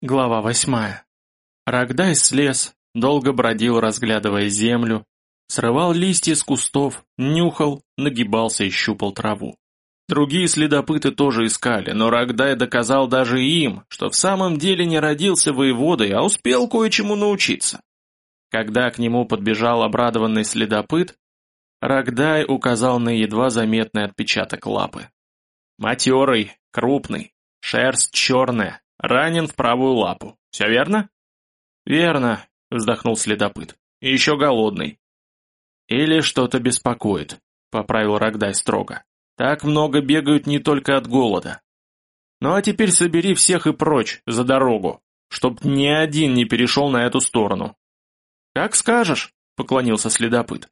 Глава восьмая. Рогдай слез, долго бродил, разглядывая землю, срывал листья с кустов, нюхал, нагибался и щупал траву. Другие следопыты тоже искали, но Рогдай доказал даже им, что в самом деле не родился воеводой, а успел кое-чему научиться. Когда к нему подбежал обрадованный следопыт, Рогдай указал на едва заметный отпечаток лапы. Матерый, крупный, шерсть черная, Ранен в правую лапу. Все верно? Верно, вздохнул следопыт. И еще голодный. Или что-то беспокоит, поправил Рогдай строго. Так много бегают не только от голода. Ну а теперь собери всех и прочь, за дорогу, чтоб ни один не перешел на эту сторону. Как скажешь, поклонился следопыт.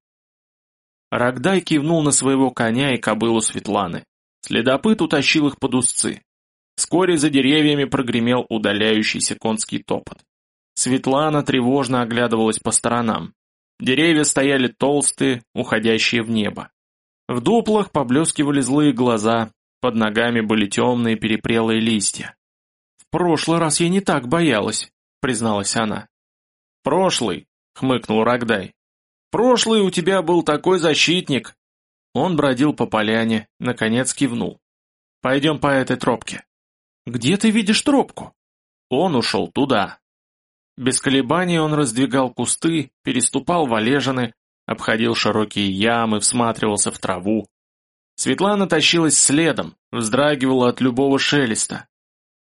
Рогдай кивнул на своего коня и кобылу Светланы. Следопыт утащил их под узцы. Вскоре за деревьями прогремел удаляющийся конский топот. Светлана тревожно оглядывалась по сторонам. Деревья стояли толстые, уходящие в небо. В дуплах поблескивали злые глаза, под ногами были темные перепрелые листья. «В прошлый раз я не так боялась», — призналась она. «Прошлый», — хмыкнул Рогдай. «Прошлый у тебя был такой защитник». Он бродил по поляне, наконец кивнул. «Пойдем по этой тропке». «Где ты видишь тропку?» Он ушел туда. Без колебаний он раздвигал кусты, переступал валежины, обходил широкие ямы, всматривался в траву. Светлана тащилась следом, вздрагивала от любого шелеста.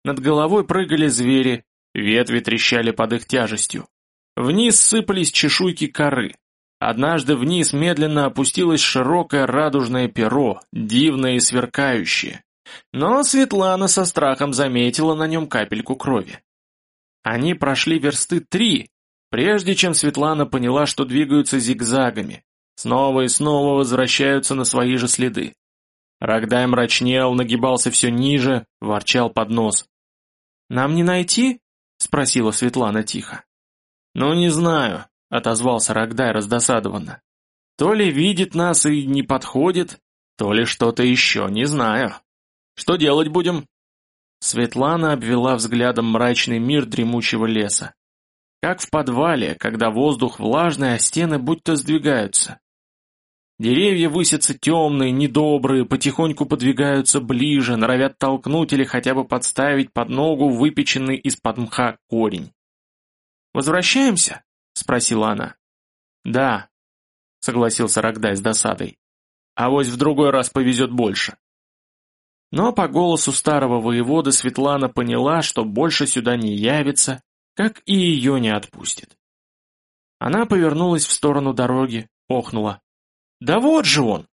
Над головой прыгали звери, ветви трещали под их тяжестью. Вниз сыпались чешуйки коры. Однажды вниз медленно опустилось широкое радужное перо, дивное и сверкающее. Но Светлана со страхом заметила на нем капельку крови. Они прошли версты три, прежде чем Светлана поняла, что двигаются зигзагами, снова и снова возвращаются на свои же следы. Рогдай мрачнел, нагибался все ниже, ворчал под нос. «Нам не найти?» — спросила Светлана тихо. «Ну, не знаю», — отозвался Рогдай раздосадованно. «То ли видит нас и не подходит, то ли что-то еще, не знаю». Что делать будем?» Светлана обвела взглядом мрачный мир дремучего леса. Как в подвале, когда воздух влажный, а стены будто сдвигаются. Деревья высятся темные, недобрые, потихоньку подвигаются ближе, норовят толкнуть или хотя бы подставить под ногу выпеченный из-под мха корень. «Возвращаемся?» — спросила она. «Да», — согласился Рогдай с досадой. «Авось в другой раз повезет больше». Но по голосу старого воевода Светлана поняла, что больше сюда не явится, как и ее не отпустит. Она повернулась в сторону дороги, охнула. «Да вот же он!»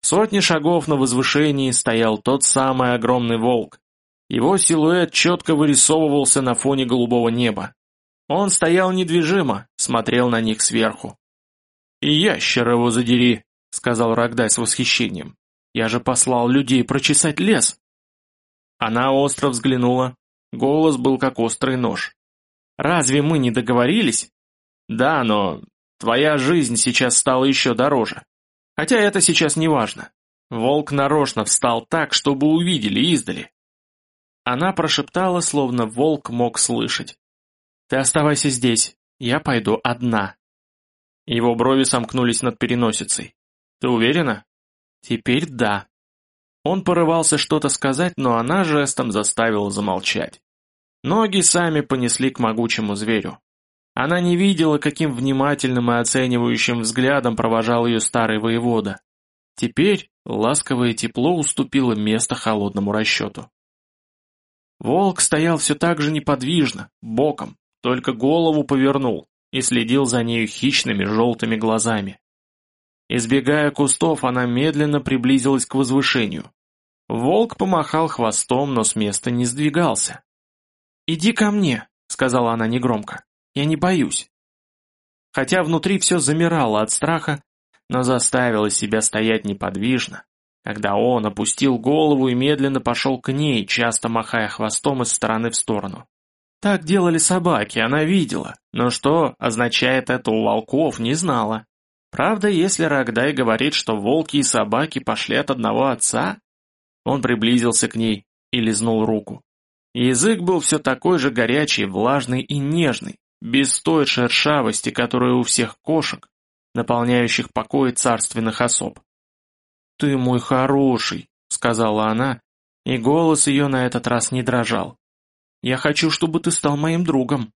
Сотни шагов на возвышении стоял тот самый огромный волк. Его силуэт четко вырисовывался на фоне голубого неба. Он стоял недвижимо, смотрел на них сверху. «И ящер его задери», — сказал Рогдай с восхищением. Я же послал людей прочесать лес!» Она остро взглянула. Голос был как острый нож. «Разве мы не договорились?» «Да, но твоя жизнь сейчас стала еще дороже. Хотя это сейчас не важно. Волк нарочно встал так, чтобы увидели издали». Она прошептала, словно волк мог слышать. «Ты оставайся здесь, я пойду одна». Его брови сомкнулись над переносицей. «Ты уверена?» Теперь да. Он порывался что-то сказать, но она жестом заставила замолчать. Ноги сами понесли к могучему зверю. Она не видела, каким внимательным и оценивающим взглядом провожал ее старый воевода. Теперь ласковое тепло уступило место холодному расчету. Волк стоял все так же неподвижно, боком, только голову повернул и следил за нею хищными желтыми глазами. Избегая кустов, она медленно приблизилась к возвышению. Волк помахал хвостом, но с места не сдвигался. «Иди ко мне», — сказала она негромко. «Я не боюсь». Хотя внутри все замирало от страха, но заставила себя стоять неподвижно, когда он опустил голову и медленно пошел к ней, часто махая хвостом из стороны в сторону. Так делали собаки, она видела, но что означает это у волков, не знала. Правда, если Рогдай говорит, что волки и собаки пошли от одного отца? Он приблизился к ней и лизнул руку. Язык был все такой же горячий, влажный и нежный, без той шершавости, которая у всех кошек, наполняющих покои царственных особ. «Ты мой хороший», — сказала она, и голос ее на этот раз не дрожал. «Я хочу, чтобы ты стал моим другом».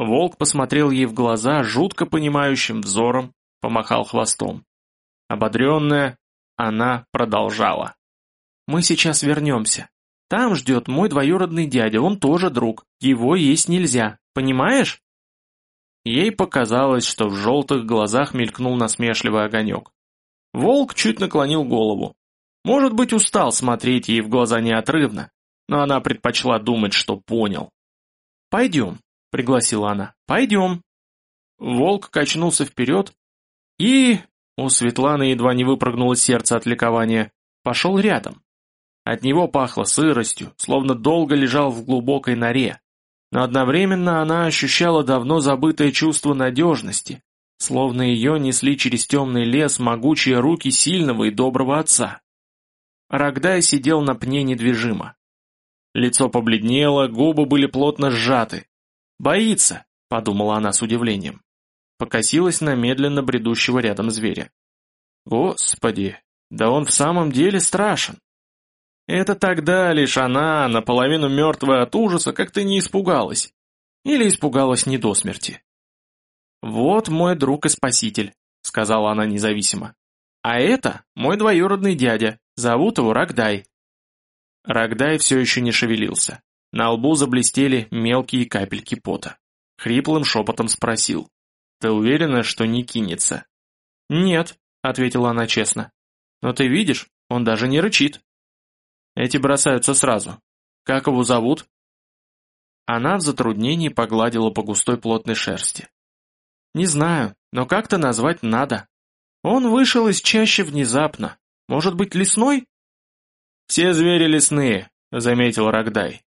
Волк посмотрел ей в глаза жутко понимающим взором, помахал хвостом. Ободренная, она продолжала. «Мы сейчас вернемся. Там ждет мой двоюродный дядя, он тоже друг. Его есть нельзя, понимаешь?» Ей показалось, что в желтых глазах мелькнул насмешливый огонек. Волк чуть наклонил голову. Может быть, устал смотреть ей в глаза неотрывно, но она предпочла думать, что понял. «Пойдем», — пригласила она, — «пойдем». Волк качнулся вперед и... У Светланы едва не выпрыгнуло сердце от ликования. Пошел рядом. От него пахло сыростью, словно долго лежал в глубокой норе. Но одновременно она ощущала давно забытое чувство надежности, словно ее несли через темный лес могучие руки сильного и доброго отца. Рогдай сидел на пне недвижимо. Лицо побледнело, губы были плотно сжаты. «Боится», — подумала она с удивлением. Покосилась на медленно бредущего рядом зверя. «Господи, да он в самом деле страшен!» Это тогда лишь она, наполовину мертвая от ужаса, как-то не испугалась. Или испугалась не до смерти. «Вот мой друг и спаситель», — сказала она независимо. «А это мой двоюродный дядя, зовут его Рогдай». Рогдай все еще не шевелился. На лбу заблестели мелкие капельки пота. Хриплым шепотом спросил. «Ты уверена, что не кинется?» «Нет», — ответила она честно. «Но ты видишь, он даже не рычит». «Эти бросаются сразу. Как его зовут?» Она в затруднении погладила по густой плотной шерсти. Не знаю, но как-то назвать надо. Он вышел из чаще внезапно. Может быть, лесной? Все звери лесные, заметил Рогдай.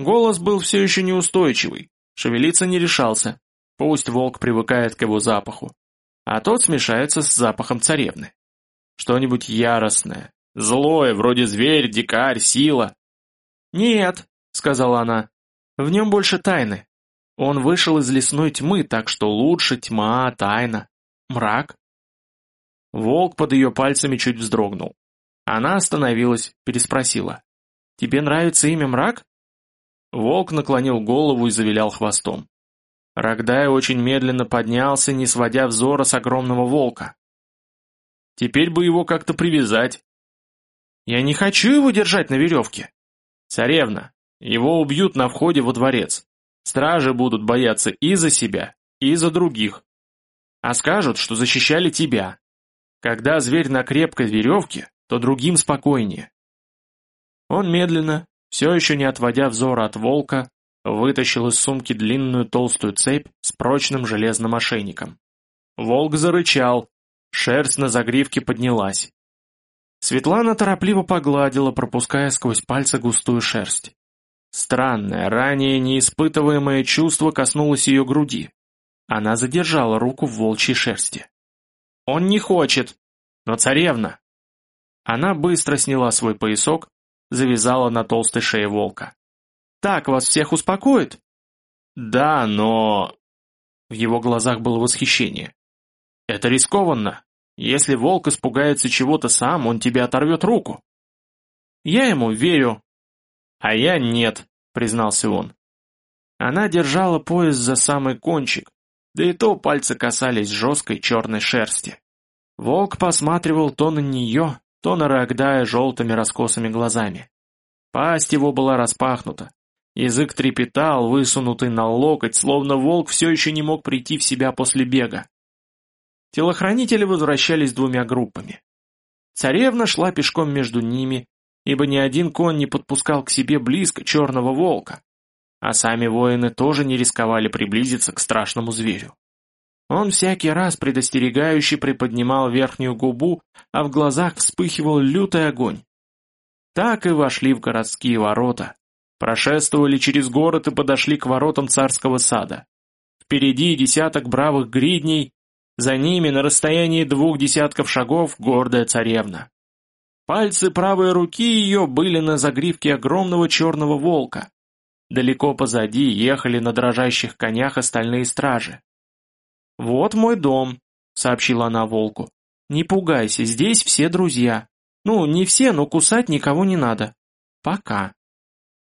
Голос был все еще неустойчивый. Шевелиться не решался. Пусть волк привыкает к его запаху. А тот смешается с запахом царевны. Что-нибудь яростное, злое, вроде зверь, дикарь, сила. «Нет», — сказала она, — «в нем больше тайны. Он вышел из лесной тьмы, так что лучше тьма, тайна, мрак. Волк под ее пальцами чуть вздрогнул. Она остановилась, переспросила. «Тебе нравится имя мрак?» Волк наклонил голову и завилял хвостом. Рогдай очень медленно поднялся, не сводя взора с огромного волка. «Теперь бы его как-то привязать». «Я не хочу его держать на веревке». «Царевна, его убьют на входе во дворец. Стражи будут бояться и за себя, и за других. А скажут, что защищали тебя. Когда зверь на крепкой веревке, то другим спокойнее. Он медленно, все еще не отводя взора от волка, вытащил из сумки длинную толстую цепь с прочным железным ошейником. Волк зарычал, шерсть на загривке поднялась. Светлана торопливо погладила, пропуская сквозь пальцы густую шерсть. Странное, ранее неиспытываемое чувство коснулось ее груди. Она задержала руку в волчьей шерсти. «Он не хочет! Но царевна!» Она быстро сняла свой поясок, завязала на толстой шее волка. «Так вас всех успокоит?» «Да, но...» В его глазах было восхищение. «Это рискованно. Если волк испугается чего-то сам, он тебе оторвет руку». «Я ему верю», «А я нет», — признался он. Она держала пояс за самый кончик, да и то пальцы касались жесткой черной шерсти. Волк посматривал то на нее, то на Рогдая желтыми раскосыми глазами. Пасть его была распахнута. Язык трепетал, высунутый на локоть, словно волк все еще не мог прийти в себя после бега. Телохранители возвращались двумя группами. Царевна шла пешком между ними, ибо ни один конь не подпускал к себе близко черного волка, а сами воины тоже не рисковали приблизиться к страшному зверю. Он всякий раз предостерегающе приподнимал верхнюю губу, а в глазах вспыхивал лютый огонь. Так и вошли в городские ворота, прошествовали через город и подошли к воротам царского сада. Впереди десяток бравых гридней, за ними на расстоянии двух десятков шагов гордая царевна. Пальцы правой руки ее были на загривке огромного черного волка. Далеко позади ехали на дрожащих конях остальные стражи. «Вот мой дом», — сообщила она волку. «Не пугайся, здесь все друзья. Ну, не все, но кусать никого не надо. Пока».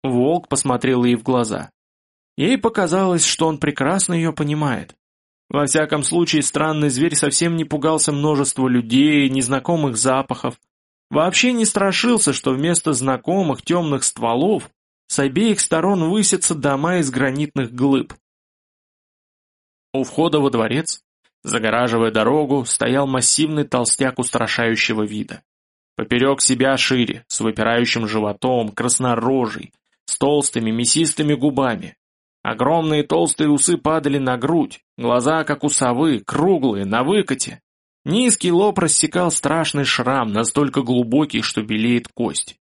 Волк посмотрел ей в глаза. Ей показалось, что он прекрасно ее понимает. Во всяком случае, странный зверь совсем не пугался множества людей, незнакомых запахов, Вообще не страшился, что вместо знакомых темных стволов с обеих сторон высятся дома из гранитных глыб. У входа во дворец, загораживая дорогу, стоял массивный толстяк устрашающего вида. Поперек себя шире, с выпирающим животом, краснорожий, с толстыми мясистыми губами. Огромные толстые усы падали на грудь, глаза, как у совы, круглые, на выкате, Низкий лоб рассекал страшный шрам, настолько глубокий, что белеет кость.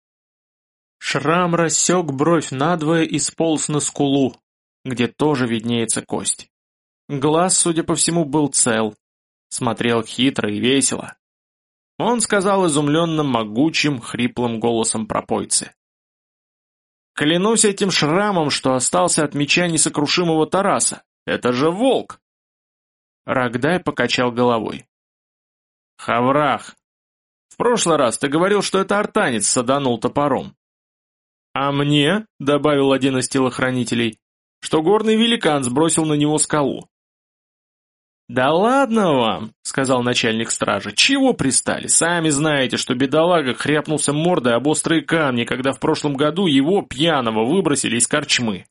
Шрам рассек бровь надвое и сполз на скулу, где тоже виднеется кость. Глаз, судя по всему, был цел. Смотрел хитро и весело. Он сказал изумленным, могучим, хриплым голосом пропойцы. «Клянусь этим шрамом, что остался от меча несокрушимого Тараса. Это же волк!» Рогдай покачал головой. Хаврах. В прошлый раз ты говорил, что это артанец саданул топором. А мне, добавил один из телохранителей, что горный великан сбросил на него скалу. «Да ладно вам», — сказал начальник стражи, — «чего пристали? Сами знаете, что бедолага хряпнулся мордой об острые камни, когда в прошлом году его, пьяного, выбросили из корчмы».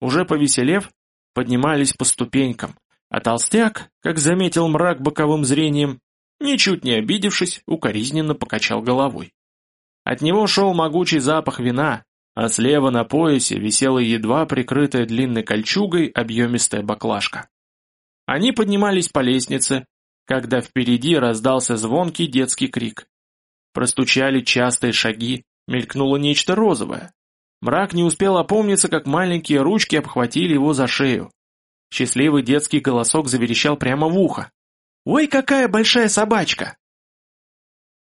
Уже повеселев, поднимались по ступенькам, а толстяк, как заметил мрак боковым зрением, ничуть не обидевшись, укоризненно покачал головой. От него шел могучий запах вина, а слева на поясе висела едва прикрытая длинной кольчугой объемистая баклажка. Они поднимались по лестнице, когда впереди раздался звонкий детский крик. Простучали частые шаги, мелькнуло нечто розовое. Мрак не успел опомниться, как маленькие ручки обхватили его за шею. Счастливый детский голосок заверещал прямо в ухо. «Ой, какая большая собачка!»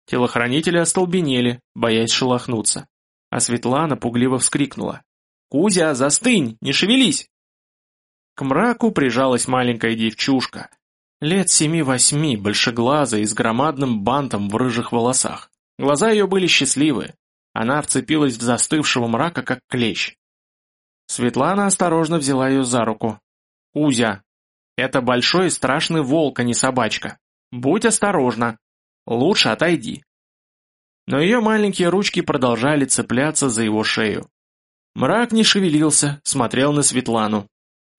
Телохранители остолбенели, боясь шелохнуться. А Светлана пугливо вскрикнула. «Кузя, застынь, не шевелись!» К мраку прижалась маленькая девчушка. Лет семи-восьми, большеглазая и с громадным бантом в рыжих волосах. Глаза ее были счастливые. Она вцепилась в застывшего мрака, как клещ. Светлана осторожно взяла ее за руку. Кузя, это большой и страшный волк, а не собачка. Будь осторожна. Лучше отойди. Но ее маленькие ручки продолжали цепляться за его шею. Мрак не шевелился, смотрел на Светлану.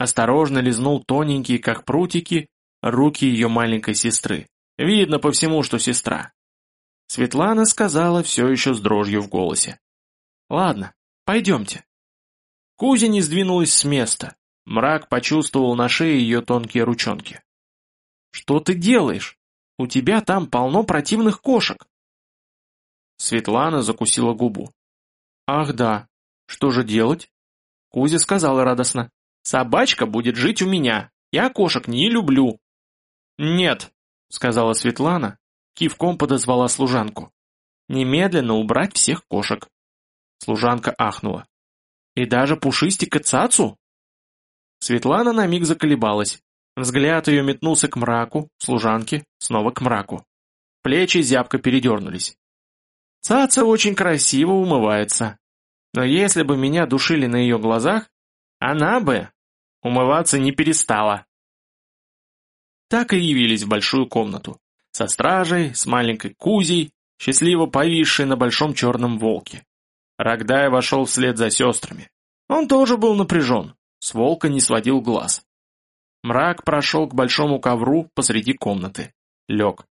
Осторожно лизнул тоненькие, как прутики, руки ее маленькой сестры. Видно по всему, что сестра. Светлана сказала все еще с дрожью в голосе. «Ладно, пойдемте». Кузя не сдвинулась с места, Мрак почувствовал на шее ее тонкие ручонки. «Что ты делаешь? У тебя там полно противных кошек!» Светлана закусила губу. «Ах да, что же делать?» Кузя сказала радостно. «Собачка будет жить у меня. Я кошек не люблю». «Нет», — сказала Светлана, кивком подозвала служанку. «Немедленно убрать всех кошек». Служанка ахнула. «И даже пушистика цацу?» Светлана на миг заколебалась. Взгляд ее метнулся к мраку, служанке, снова к мраку. Плечи зябко передернулись. Цаца очень красиво умывается. Но если бы меня душили на ее глазах, она бы умываться не перестала. Так и явились в большую комнату. Со стражей, с маленькой Кузей, счастливо повисшей на большом черном волке. Рогдай вошел вслед за сестрами. Он тоже был напряжен. С волка не сводил глаз. Мрак прошел к большому ковру посреди комнаты. Лег.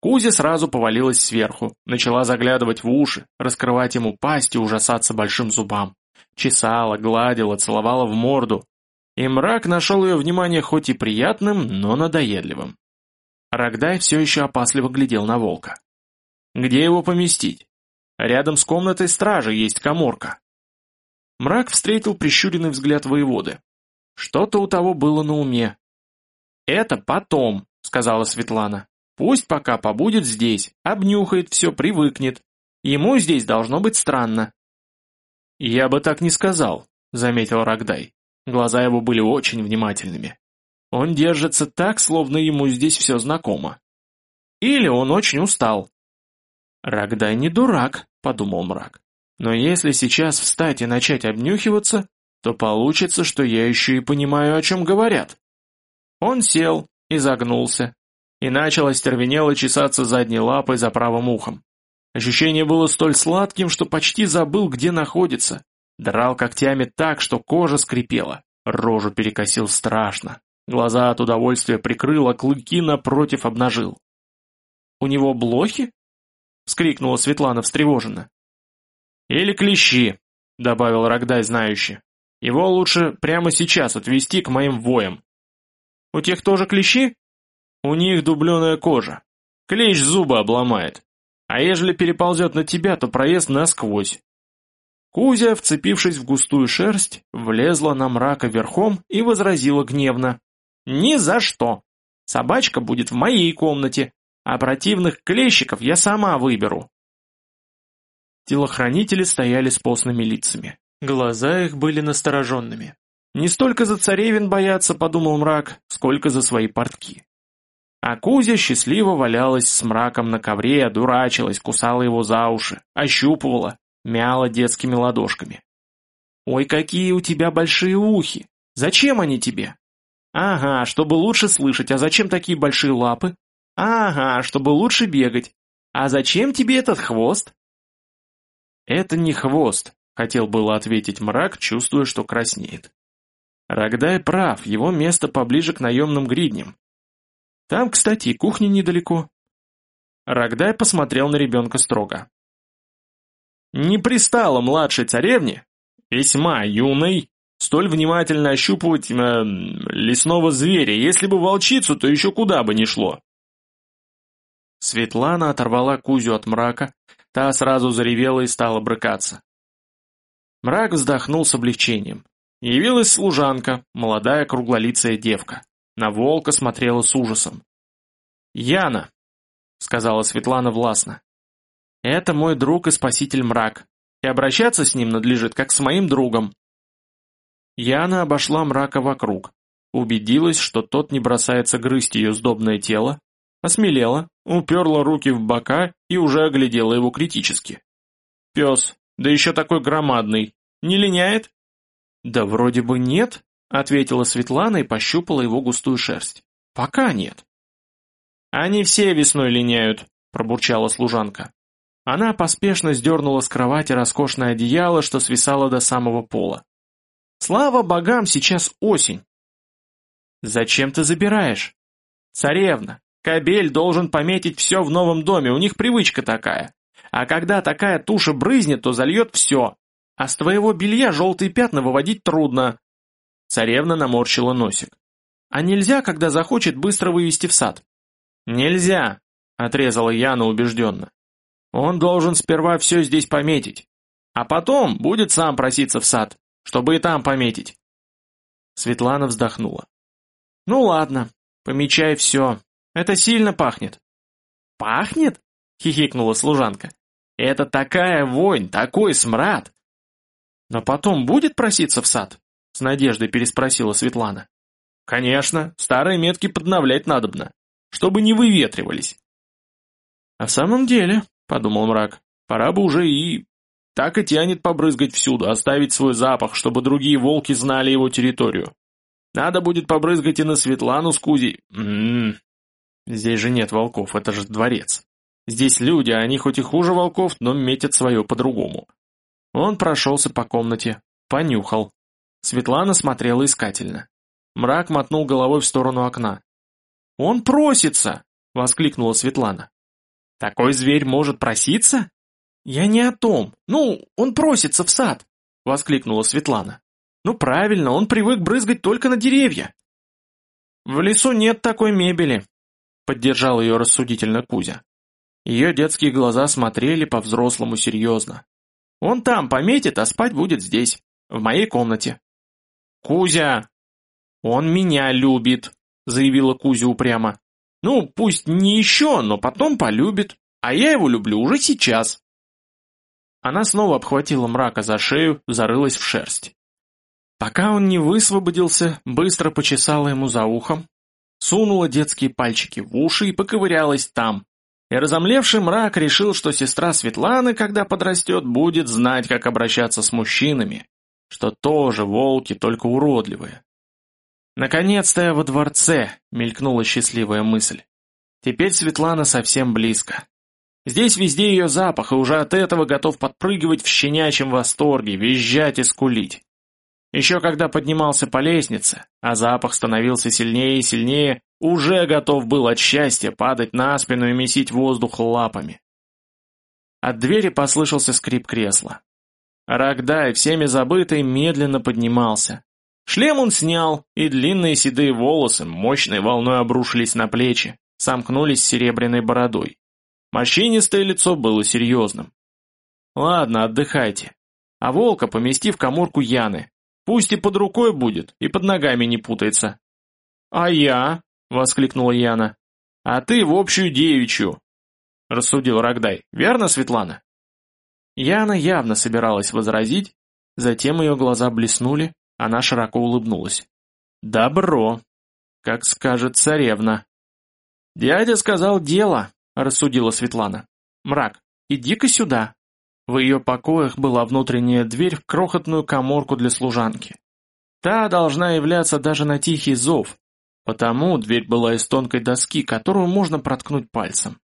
Кузя сразу повалилась сверху, начала заглядывать в уши, раскрывать ему пасть и ужасаться большим зубам. Чесала, гладила, целовала в морду. И мрак нашел ее внимание хоть и приятным, но надоедливым. Рогдай все еще опасливо глядел на волка. Где его поместить? Рядом с комнатой стражи есть коморка. Мрак встретил прищуренный взгляд воеводы. Что-то у того было на уме. «Это потом», — сказала Светлана. Пусть пока побудет здесь, обнюхает все, привыкнет. Ему здесь должно быть странно». «Я бы так не сказал», — заметил Рогдай. Глаза его были очень внимательными. Он держится так, словно ему здесь все знакомо. Или он очень устал. «Рогдай не дурак», — подумал мрак. «Но если сейчас встать и начать обнюхиваться, то получится, что я еще и понимаю, о чем говорят». Он сел, изогнулся, и начал остервенело чесаться задней лапой за правым ухом. Ощущение было столь сладким, что почти забыл, где находится. Драл когтями так, что кожа скрипела. Рожу перекосил страшно. Глаза от удовольствия прикрыл, а клыки напротив обнажил. «У него блохи?» — вскрикнула Светлана встревоженно. «Или клещи», — добавил Рогдай знающий. «Его лучше прямо сейчас отвезти к моим воям». «У тех тоже клещи?» «У них дубленая кожа. Клещ зубы обломает. А ежели переползет на тебя, то проезд насквозь. Кузя, вцепившись в густую шерсть, влезла на мрака верхом и возразила гневно. «Ни за что! Собачка будет в моей комнате, а противных клещиков я сама выберу!» Телохранители стояли с постными лицами. Глаза их были настороженными. «Не столько за царевин бояться, — подумал мрак, — сколько за свои портки». А Кузя счастливо валялась с мраком на ковре, дурачилась, кусала его за уши, ощупывала, мяла детскими ладошками. «Ой, какие у тебя большие ухи! Зачем они тебе?» «Ага, чтобы лучше слышать, а зачем такие большие лапы?» «Ага, чтобы лучше бегать. А зачем тебе этот хвост?» «Это не хвост», — хотел было ответить мрак, чувствуя, что краснеет. Рогдай прав, его место поближе к наемным гридням. Там, кстати, и кухня недалеко. Рогдай посмотрел на ребенка строго. Не пристало младшей царевне, весьма юной, столь внимательно ощупывать э, лесного зверя, если бы волчицу, то еще куда бы ни шло. Светлана оторвала Кузю от мрака, та сразу заревела и стала брыкаться. Мрак вздохнул с облегчением. Явилась служанка, молодая круглолицая девка. На волка смотрела с ужасом. «Яна», — сказала Светлана властно, это мой друг и спаситель мрак, и обращаться с ним надлежит, как с моим другом. Яна обошла мрака вокруг, убедилась, что тот не бросается грызть ее сдобное тело, осмелела, уперла руки в бока и уже оглядела его критически. Пес, да еще такой громадный, не линяет? Да вроде бы нет, ответила Светлана и пощупала его густую шерсть. Пока нет. Они все весной линяют, пробурчала служанка. Она поспешно сдернула с кровати роскошное одеяло, что свисало до самого пола. «Слава богам, сейчас осень!» «Зачем ты забираешь?» «Царевна, кобель должен пометить все в новом доме, у них привычка такая. А когда такая туша брызнет, то зальет все. А с твоего белья желтые пятна выводить трудно». Царевна наморщила носик. «А нельзя, когда захочет, быстро вывести в сад?» «Нельзя», — отрезала Яна убежденно. Он должен сперва все здесь пометить, а потом будет сам проситься в сад, чтобы и там пометить. Светлана вздохнула. Ну ладно, помечай все. Это сильно пахнет. Пахнет? Хихикнула служанка. Это такая вонь, такой смрад. Но потом будет проситься в сад? С надеждой переспросила Светлана. Конечно, старые метки подновлять надобно, чтобы не выветривались. А в самом деле, — подумал мрак. «Пора бы уже и... Так и тянет побрызгать всюду, оставить свой запах, чтобы другие волки знали его территорию. Надо будет побрызгать и на Светлану с Кузей. М-м-м. Здесь же нет волков, это же дворец. Здесь люди, а они хоть и хуже волков, но метят свое по-другому. Он прошелся по комнате, понюхал. Светлана смотрела искательно. Мрак мотнул головой в сторону окна. «Он просится!» — воскликнула Светлана. Такой зверь может проситься? Я не о том. Ну, он просится в сад, воскликнула Светлана. Ну правильно, он привык брызгать только на деревья. В лесу нет такой мебели, поддержал ее рассудительно Кузя. Ее детские глаза смотрели по-взрослому серьезно. Он там пометит, а спать будет здесь, в моей комнате. Кузя! Он меня любит, заявила Кузя упрямо. Ну, пусть не еще, но потом полюбит, а я его люблю уже сейчас. Она снова обхватила мрака за шею, зарылась в шерсть. Пока он не высвободился, быстро почесала ему за ухом, сунула детские пальчики в уши и поковырялась там. И разомлевший мрак решил, что сестра Светланы, когда подрастет, будет знать, как обращаться с мужчинами, что тоже волки, только уродливые. «Наконец-то я во дворце!» — мелькнула счастливая мысль. «Теперь Светлана совсем близко. Здесь везде ее запах, и уже от этого готов подпрыгивать в щенячьем восторге, визжать и скулить. Еще когда поднимался по лестнице, а запах становился сильнее и сильнее, уже готов был от счастья падать на спину и месить воздух лапами. От двери послышался скрип кресла. Рогдай, всеми забытый, медленно поднимался. Шлем он снял, и длинные седые волосы мощной волной обрушились на плечи, сомкнулись серебряной бородой. Морщинистое лицо было серьезным. «Ладно, отдыхайте. А волка помести в коморку Яны. Пусть и под рукой будет, и под ногами не путается». «А я?» — воскликнула Яна. «А ты в общую девичью», — рассудил Рогдай. «Верно, Светлана?» Яна явно собиралась возразить, затем ее глаза блеснули, она широко улыбнулась. «Добро, как скажет царевна». «Дядя сказал дело», — рассудила Светлана. «Мрак, иди-ка сюда». В ее покоях была внутренняя дверь в крохотную коморку для служанки. Та должна являться даже на тихий зов, потому дверь была из тонкой доски, которую можно проткнуть пальцем.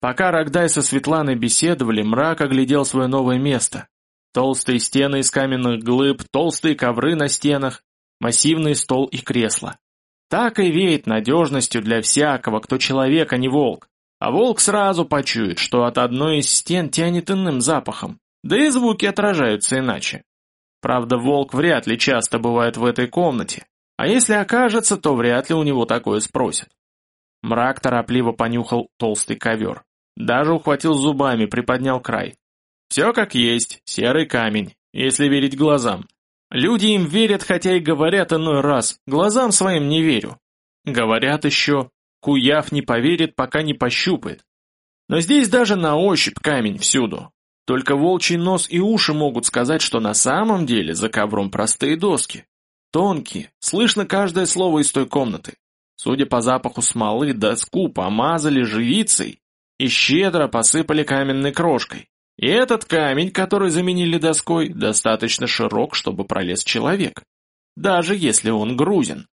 Пока Рогдай со Светланой беседовали, мрак оглядел свое новое место. Толстые стены из каменных глыб, толстые ковры на стенах, массивный стол и кресло. Так и веет надежностью для всякого, кто человек, а не волк. А волк сразу почует, что от одной из стен тянет иным запахом, да и звуки отражаются иначе. Правда, волк вряд ли часто бывает в этой комнате, а если окажется, то вряд ли у него такое спросят. Мрак торопливо понюхал толстый ковер. Даже ухватил зубами, приподнял край. Все как есть, серый камень, если верить глазам. Люди им верят, хотя и говорят иной раз, глазам своим не верю. Говорят еще, Куяв не поверит, пока не пощупает. Но здесь даже на ощупь камень всюду. Только волчий нос и уши могут сказать, что на самом деле за ковром простые доски. Тонкие, слышно каждое слово из той комнаты. Судя по запаху смолы, доску помазали живицей и щедро посыпали каменной крошкой. И этот камень, который заменили доской, достаточно широк, чтобы пролез человек. Даже если он грузин.